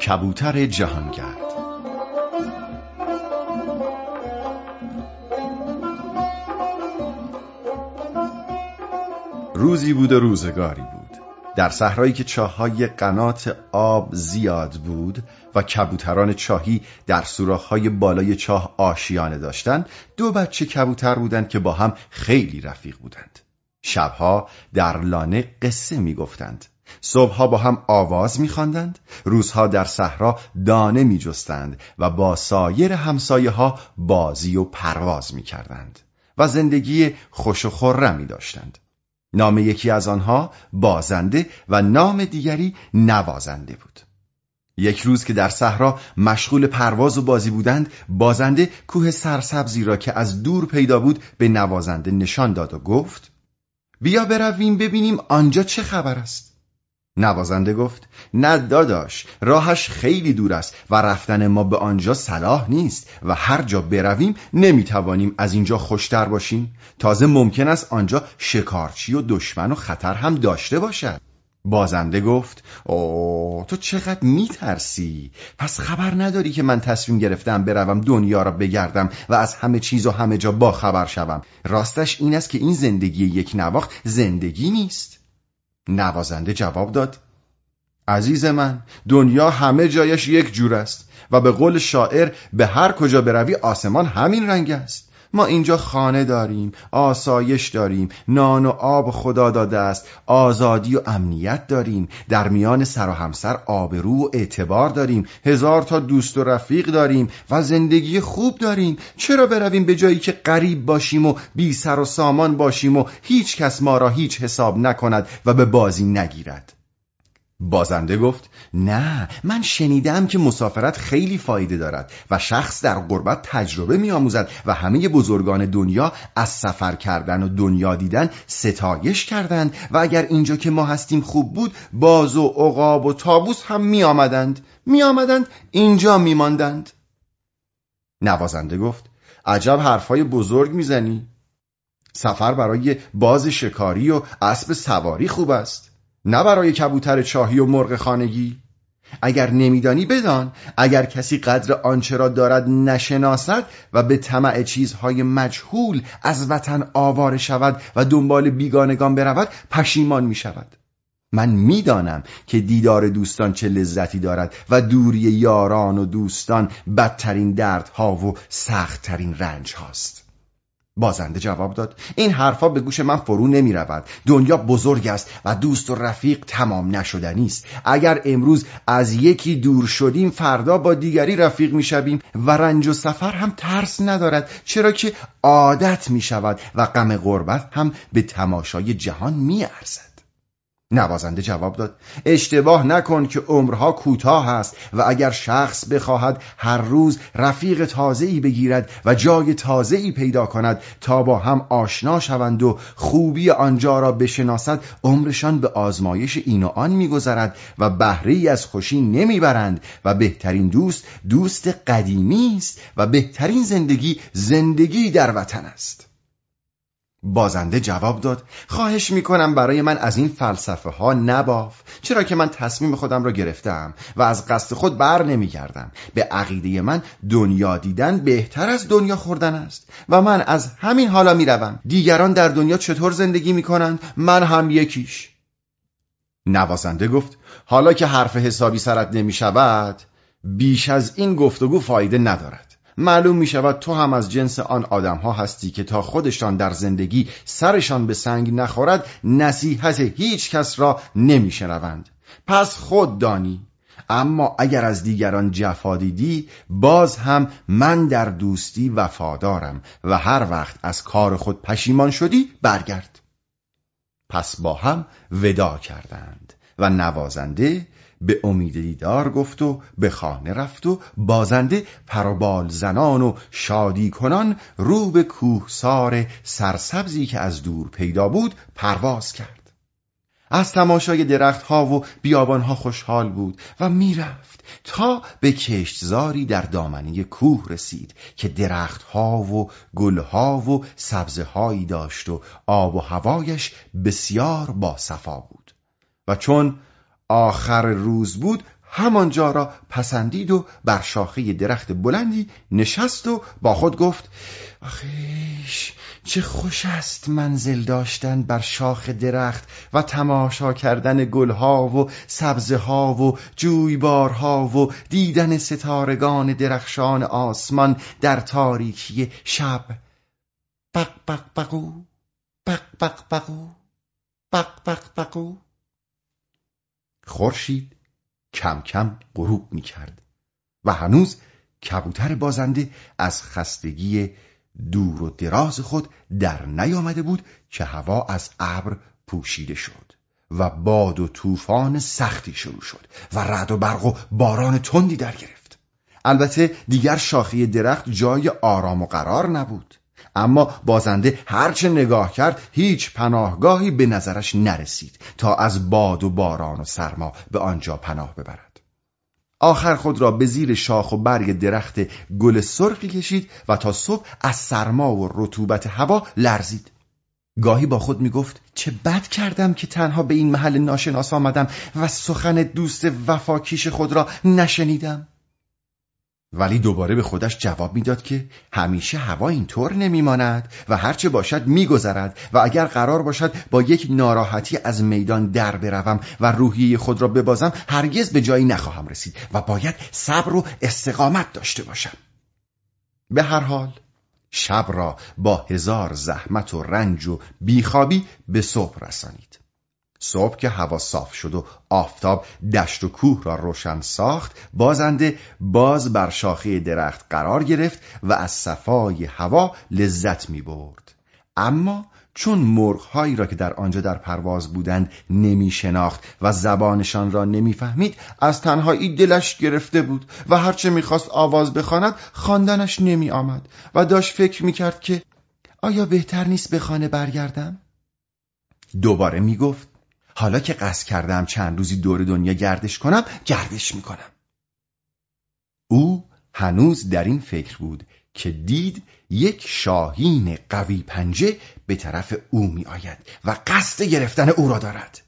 کبوتر جهانگرد. روزی بود و روزگاری بود. در صحرایی که چاهای قنات آب زیاد بود و کبوتران چاهی در سوراخ‌های بالای چاه آشیانه داشتند دو بچه کبوتر بودند که با هم خیلی رفیق بودند. شبها در لانه قصه می‌گفتند. صبحها با هم آواز میخواندند روزها در صحرا دانه میجستند و با سایر همسایه ها بازی و پرواز می‌کردند و زندگی خوش و خرمی داشتند نام یکی از آنها بازنده و نام دیگری نوازنده بود. یک روز که در صحرا مشغول پرواز و بازی بودند بازنده کوه سرسبزی را که از دور پیدا بود به نوازنده نشان داد و گفت بیا برویم ببینیم آنجا چه خبر است. نوازنده گفت نه داداش راهش خیلی دور است و رفتن ما به آنجا صلاح نیست و هر جا برویم نمی‌توانیم از اینجا خوشتر باشیم. تازه ممکن است آنجا شکارچی و دشمن و خطر هم داشته باشد. بازنده گفت او تو چقدر میترسی؟ پس خبر نداری که من تصمیم گرفتم بروم دنیا را بگردم و از همه چیز و همه جا با خبر شوم. راستش این است که این زندگی یک نواخت زندگی نیست. نوازنده جواب داد عزیز من دنیا همه جایش یک جور است و به قول شاعر به هر کجا بروی آسمان همین رنگ است. ما اینجا خانه داریم آسایش داریم نان و آب خدا داده است آزادی و امنیت داریم در میان سر و همسر آبرو و اعتبار داریم هزار تا دوست و رفیق داریم و زندگی خوب داریم. چرا برویم به جایی که غریب باشیم و بی سر و سامان باشیم و هیچ کس ما را هیچ حساب نکند و به بازی نگیرد؟ بازنده گفت نه من شنیدم که مسافرت خیلی فایده دارد و شخص در غربت تجربه میآموزد و همه بزرگان دنیا از سفر کردن و دنیا دیدن ستایش کردند و اگر اینجا که ما هستیم خوب بود باز و عقاب و تابوس هم می آمدند اینجا می ماندند. نوازنده گفت عجب حرفای بزرگ می‌زنی سفر برای باز شکاری و اسب سواری خوب است نه برای کبوتر چاهی و مرغ خانگی. اگر نمیدانی بدان اگر کسی قدر آنچه را دارد نشناسد و به طمع چیزهای مجهول از وطن آواره شود و دنبال بیگانگان برود پشیمان می شود من می‌دانم که دیدار دوستان چه لذتی دارد و دوری یاران و دوستان بدترین دردها و سختترین رنج هاست بازنده جواب داد. این حرفا به گوش من فرو نمی رود دنیا بزرگ است و دوست و رفیق تمام نشدنی است. اگر امروز از یکی دور شدیم فردا با دیگری رفیق می شویم و رنج و سفر هم ترس ندارد چرا که عادت می شود و غم غربت هم به تماشای جهان می ارزد نوازنده جواب داد. اشتباه نکن که عمرها کوتاه است و اگر شخص بخواهد هر روز رفیق تازه‌ای بگیرد و جای تازه‌ای پیدا کند تا با هم آشنا شوند و خوبی آنجا را بشناسد عمرشان به آزمایش این و آن میگذرد و بهره از خوشی نمی‌برند و بهترین دوست دوست قدیمی است و بهترین زندگی زندگی در وطن است. بازنده جواب داد خواهش می‌کنم برای من از این فلسفه ها نباف چرا که من تصمیم خودم را گرفتم و از قصد خود بر نمیگردم. به عقیده من دنیا دیدن بهتر از دنیا خوردن است و من از همین حالا می‌روم. دیگران در دنیا چطور زندگی می‌کنند؟ من هم یکیش. نوازنده گفت حالا که حرف حسابی سرت نمی‌شود بیش از این گفتگو فایده ندارد. معلوم می شود تو هم از جنس آن آدم ها هستی که تا خودشان در زندگی سرشان به سنگ نخورد نصیحت هیچ کس را نمی شنوند. پس خود دانی. اما اگر از دیگران جفا دیدی باز هم من در دوستی وفادارم و هر وقت از کار خود پشیمان شدی برگرد. پس با هم ودا کردند. و نوازنده به امید دیدار گفت و به خانه رفت و بازنده پروبال زنان و شادی کنان رو به کوهسار سرسبزی که از دور پیدا بود پرواز کرد. از تماشای درختها و بیابانها خوشحال بود و می‌رفت تا به کشتزاری در دامنه کوه رسید که درختها و گلها و سبزه هایی داشت و آب و هوایش بسیار با صفا بود. و چون آخر روز بود همانجا را پسندید و بر شاخه درخت بلندی نشست و با خود گفت آخیش چه خوش است منزل داشتن بر شاخ درخت و تماشا کردن گلها و سبزه ها و جویبارها و دیدن ستارگان درخشان آسمان در تاریکی شب. بق بق بقو بق بق بقو بق بق بقو. خورشید کم کم غروب می کرد و هنوز کبوتر بازنده از خستگی دور و دراز خود در نیامده بود که هوا از ابر پوشیده شد و باد و طوفان سختی شروع شد و رعد و برق و باران تندی در گرفت. البته دیگر شاخه درخت جای آرام و قرار نبود. اما بازنده هرچه نگاه کرد هیچ پناهگاهی به نظرش نرسید تا از باد و باران و سرما به آنجا پناه ببرد. آخر خود را به زیر شاخ و برگ درخت گل سرخی کشید و تا صبح از سرما و رطوبت هوا لرزید. گاهی با خود می گفت چه بد کردم که تنها به این محل ناشناس آمدم و سخن دوست وفاکیش خود را نشنیدم. ولی دوباره به خودش جواب می‌داد که همیشه هوا اینطور نمیماند و هرچه باشد میگذرد و اگر قرار باشد با یک ناراحتی از میدان در بروم و روحیه خود را ببازم هرگز به جایی نخواهم رسید و باید صبر و استقامت داشته باشم. به هر حال شب را با هزار زحمت و رنج و بیخوابی به صبح رسانید. صبح که هوا صاف شد و آفتاب دشت و کوه را روشن ساخت بازنده باز بر شاخه درخت قرار گرفت و از صفای هوا لذت می برد اما چون مرغهایی را که در آنجا در پرواز بودند نمی شناخت و زبانشان را نمی‌فهمید از تنهایی دلش گرفته بود و هرچه می‌خواست آواز بخواند خواندنش نمی آمد و داشت فکر می کرد که آیا بهتر نیست به خانه برگردم؟ دوباره می گفت حالا که قصد کردم چند روزی دور دنیا گردش کنم گردش می‌کنم. او هنوز در این فکر بود که دید یک شاهین قوی پنجه به طرف او می آید و قصد گرفتن او را دارد.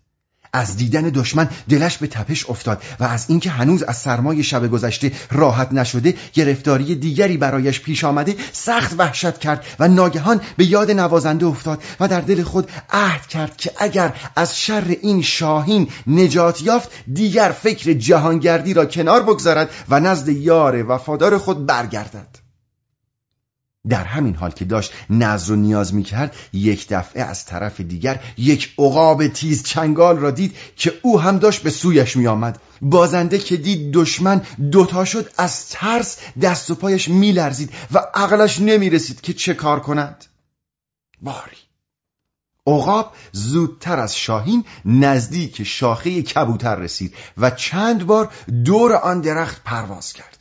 از دیدن دشمن دلش به تپش افتاد و از اینکه هنوز از سرمای شب گذشته راحت نشده گرفتاری دیگری برایش پیش آمده سخت وحشت کرد و ناگهان به یاد نوازنده افتاد و در دل خود عهد کرد که اگر از شر این شاهین نجات یافت دیگر فکر جهانگردی را کنار بگذارد و نزد یار وفادار خود برگردد. در همین حال که داشت نظر و نیاز می کرد یک دفعه از طرف دیگر یک عقاب تیز چنگال را دید که او هم داشت به سویش می آمد بازنده که دید دشمن دوتا شد از ترس دست و پایش می لرزید و عقلش نمی رسید که چه کار کند. باری. عقاب زودتر از شاهین نزدیک شاخه کبوتر رسید و چند بار دور آن درخت پرواز کرد.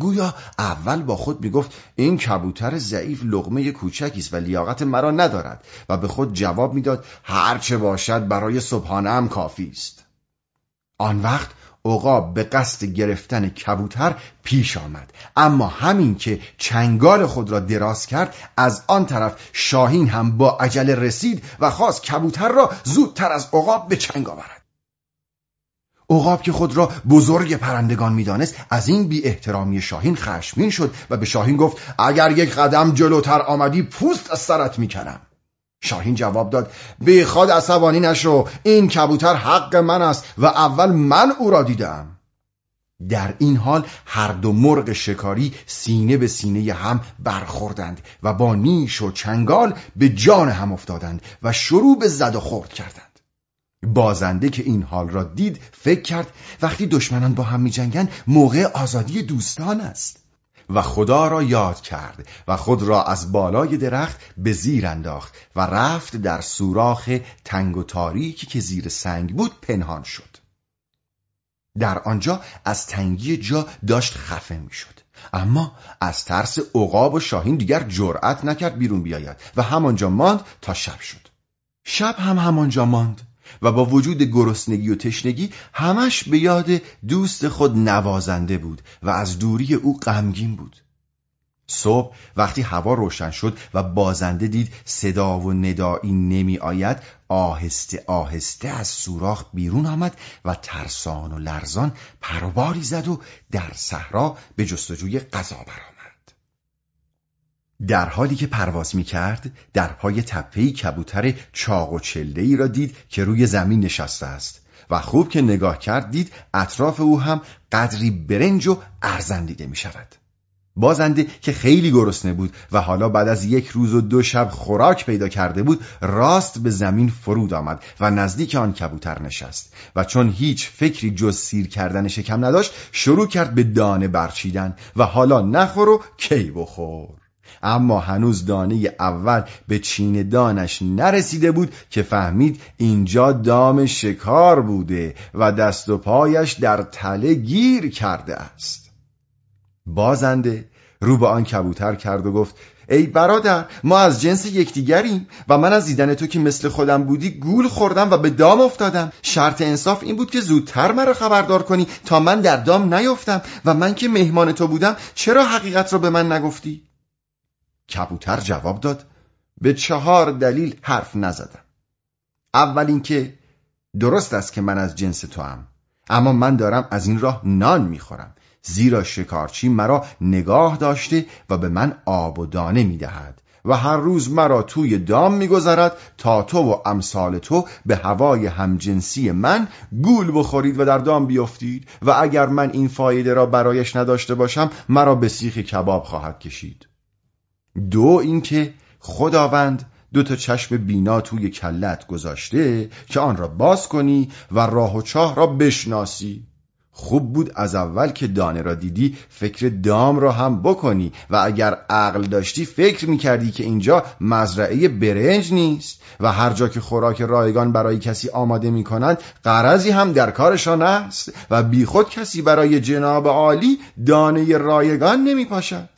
گویا اول با خود می‌گفت این کبوتر ضعیف لغمه کوچکی است و لیاقت مرا ندارد. و به خود جواب می‌داد هرچه باشد برای صبحانه هم کافی است. آن وقت عقاب به قصد گرفتن کبوتر پیش آمد. اما همین که چنگال خود را دراز کرد از آن طرف شاهین هم با عجله رسید و خواست کبوتر را زودتر از عقاب به چنگ آورد. عقاب که خود را بزرگ پرندگان می‌دانست از این بی احترامی شاهین خشمین شد و به شاهین گفت اگر یک قدم جلوتر آمدی پوست از سرت می‌کنم. شاهین جواب داد بیخواد عصبانی نشو این کبوتر حق من است و اول من او را دیدم. در این حال هر دو مرغ شکاری سینه به سینه هم برخوردند و با نیش و چنگال به جان هم افتادند و شروع به زد و خورد کردند. بازنده که این حال را دید فکر کرد وقتی دشمنان با هم می جنگن موقع آزادی دوستان است. و خدا را یاد کرد و خود را از بالای درخت به زیر انداخت و رفت در سوراخ تنگ و تاریکی که زیر سنگ بود پنهان شد. در آنجا از تنگی جا داشت خفه می‌شد. اما از ترس عقاب و شاهین دیگر جرأت نکرد بیرون بیاید و همانجا ماند تا شب شد. شب هم همانجا ماند. و با وجود گرسنگی و تشنگی همش به یاد دوست خود نوازنده بود و از دوری او غمگین بود. صبح وقتی هوا روشن شد و بازنده دید صدا و ندایی نمی آید آهسته آهسته از سوراخ بیرون آمد و ترسان و لرزان پروباری زد و در صحرا به جستجوی غذا برآمد. در حالی که پرواز می کرد در پای تپهی کبوتر چاق و چله را دید که روی زمین نشسته است و خوب که نگاه کرد دید اطراف او هم قدری برنج و ارزن دیده می شود بازنده که خیلی گرسنه بود و حالا بعد از یک روز و دو شب خوراک پیدا کرده بود راست به زمین فرود آمد و نزدیک آن کبوتر نشست و چون هیچ فکری جز سیر کردن شکم نداشت شروع کرد به دانه برچیدن و حالا نخور و کی بخور. اما هنوز دانه اول به چین دانش نرسیده بود که فهمید اینجا دام شکار بوده و دست و پایش در تله گیر کرده است بازنده رو به آن کبوتر کرد و گفت ای برادر ما از جنس یکدیگریم و من از دیدن تو که مثل خودم بودی گول خوردم و به دام افتادم شرط انصاف این بود که زودتر مرا خبردار کنی تا من در دام نیفتم و من که مهمان تو بودم چرا حقیقت را به من نگفتی؟ کبوتر جواب داد به چهار دلیل حرف نزدم اول اینکه درست است که من از جنس تو هم. اما من دارم از این راه نان می‌خورم زیرا شکارچی مرا نگاه داشته و به من آب و دانه می‌دهد و هر روز مرا توی دام میگذرد تا تو و امثال تو به هوای همجنسی من گول بخورید و در دام بیفتید و اگر من این فایده را برایش نداشته باشم مرا به سیخ کباب خواهد کشید دو اینکه خداوند دو تا چشم بینا توی کلت گذاشته که آن را باز کنی و راه و چاه را بشناسی. خوب بود از اول که دانه را دیدی فکر دام را هم بکنی و اگر عقل داشتی فکر می‌کردی که اینجا مزرعه برنج نیست و هر جا که خوراک رایگان برای کسی آماده می‌کنند قرضی هم در کارشان است و بیخود کسی برای جناب عالی دانه رایگان نمیپاشد.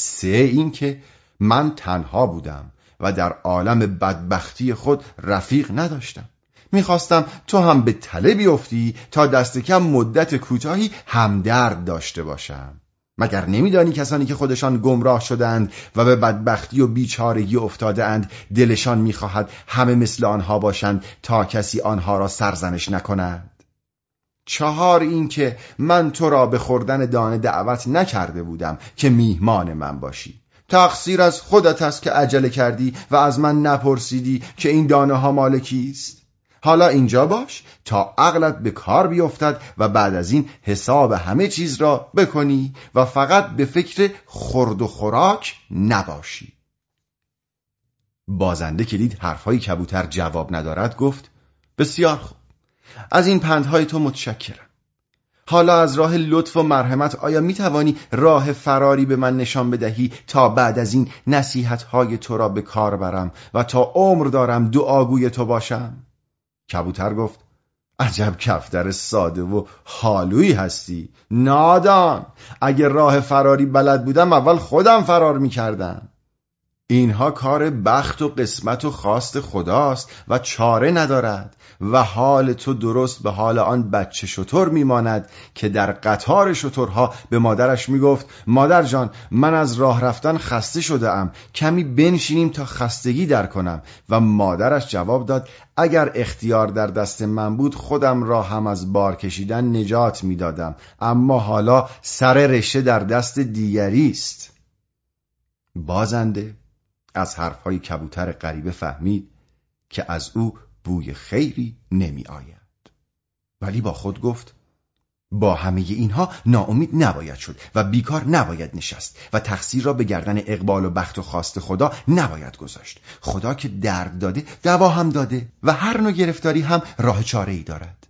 سه اینکه من تنها بودم و در عالم بدبختی خود رفیق نداشتم. می‌خواستم تو هم به تله بیفتی تا دست کم مدت کوتاهی همدرد داشته باشم. مگر نمیدانی کسانی که خودشان گمراه شدند و به بدبختی و بیچارگی افتاده اند دلشان می‌خواهد همه مثل آنها باشند تا کسی آنها را سرزنش نکند؟ چهار این که من تو را به خوردن دانه دعوت نکرده بودم که میهمان من باشی. تقصیر از خودت است که عجله کردی و از من نپرسیدی که این دانه ها مال کیست. حالا اینجا باش تا عقلت به کار بیفتد و بعد از این حساب همه چیز را بکنی و فقط به فکر خورد و خوراک نباشی. بازنده که دید حرفهای کبوتر جواب ندارد گفت بسیار خوب. از این پندهای تو متشکرم. حالا از راه لطف و مرحمت آیا می توانی راه فراری به من نشان بدهی تا بعد از این نصیحت های تو را به کار برم و تا عمر دارم دعاگوی تو باشم؟ کبوتر گفت عجب کفتر ساده و حالویی هستی. نادان اگر راه فراری بلد بودم اول خودم فرار می‌کردم. اینها کار بخت و قسمت و خواست خداست و چاره ندارد و حال تو درست به حال آن بچه شطور میماند که در قطار شطورها به مادرش می‌گفت مادر جان من از راه رفتن خسته شده ام کمی بنشینیم تا خستگی در کنم. و مادرش جواب داد اگر اختیار در دست من بود خودم را هم از بار کشیدن نجات می‌دادم. اما حالا سر رشته در دست دیگری است. بازنده از حرفهای کبوتر غریبه فهمید که از او بوی خیری نمی آید ولی با خود گفت با همه اینها ناامید نباید شد و بیکار نباید نشست و تقصیر را به گردن اقبال و بخت و خواست خدا نباید گذاشت. خدا که درد داده دوا هم داده و هر نوع گرفتاری هم راه چاره ای دارد.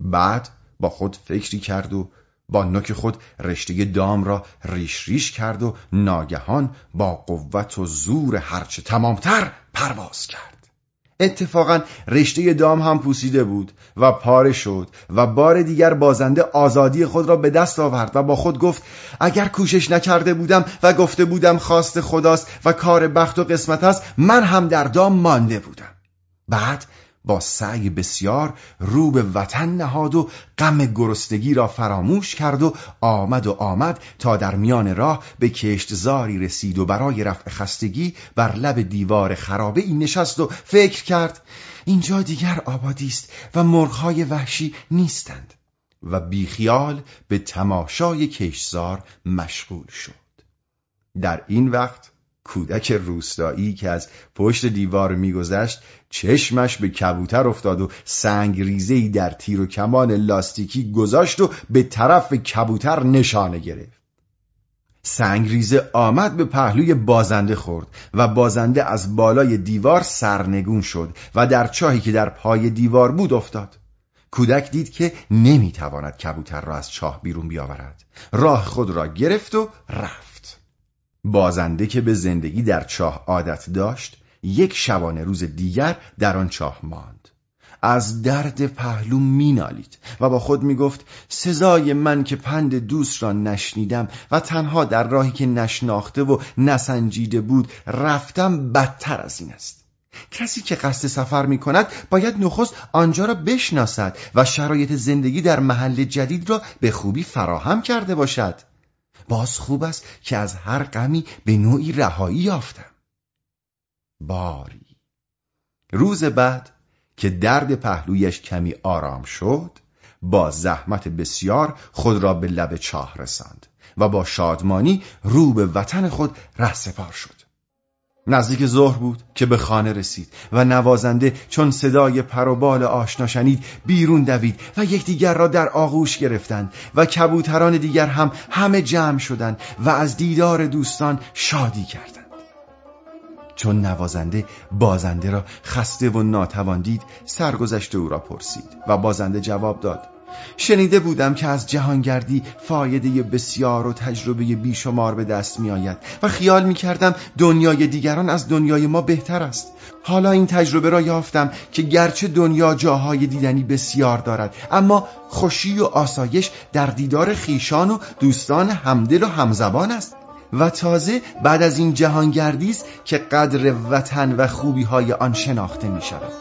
بعد با خود فکری کرد و با نوک خود رشته دام را ریش ریش کرد و ناگهان با قوت و زور هرچه تمامتر پرواز کرد. اتفاقا رشته دام هم پوسیده بود و پاره شد و بار دیگر بازنده آزادی خود را به دست آورد و با خود گفت اگر کوشش نکرده بودم و گفته بودم خواست خداست و کار بخت و قسمت است من هم در دام مانده بودم. بعد با سعی بسیار رو به وطن نهاد و غم گرستگی را فراموش کرد و آمد و آمد تا در میان راه به کشتزاری رسید و برای رفع خستگی بر لب دیوار خرابه این نشست و فکر کرد اینجا دیگر آبادی است و مرغهای وحشی نیستند. و بیخیال به تماشای کشتزار مشغول شد. در این وقت کودک روستایی که از پشت دیوار میگذشت چشمش به کبوتر افتاد و سنگ ریزهی در تیر و کمان لاستیکی گذاشت و به طرف کبوتر نشانه گرفت. سنگ ریزه آمد به پهلوی بازنده خورد و بازنده از بالای دیوار سرنگون شد و در چاهی که در پای دیوار بود افتاد. کودک دید که نمی‌تواند کبوتر را از چاه بیرون بیاورد. راه خود را گرفت و رفت. بازنده که به زندگی در چاه عادت داشت یک شبانه روز دیگر در آن چاه ماند. از درد پهلو مینالید و با خود می‌گفت سزای من که پند دوست را نشنیدم و تنها در راهی که نشناخته و نسنجیده بود رفتم بدتر از این است. کسی که قصد سفر می کند باید نخست آنجا را بشناسد و شرایط زندگی در محل جدید را به خوبی فراهم کرده باشد. باز خوب است که از هر غمی به نوعی رهایی یافتم. باری. روز بعد که درد پهلویش کمی آرام شد با زحمت بسیار خود را به لب چاه رساند و با شادمانی رو به وطن خود رهسپار شد. نزدیک ظهر بود که به خانه رسید و نوازنده چون صدای پروبال آشنا شنید بیرون دوید و یکدیگر را در آغوش گرفتند و کبوتران دیگر هم همه جمع شدند و از دیدار دوستان شادی کردند. چون نوازنده بازنده را خسته و ناتوان دید سرگذشت او را پرسید و بازنده جواب داد شنیده بودم که از جهانگردی فایده بسیار و تجربه بیشمار به دست می آید و خیال می کردم دنیای دیگران از دنیای ما بهتر است. حالا این تجربه را یافتم که گرچه دنیا جاهای دیدنی بسیار دارد اما خوشی و آسایش در دیدار خیشان و دوستان همدل و همزبان است. و تازه بعد از این جهانگردی است که قدر وطن و خوبی های آن شناخته می شود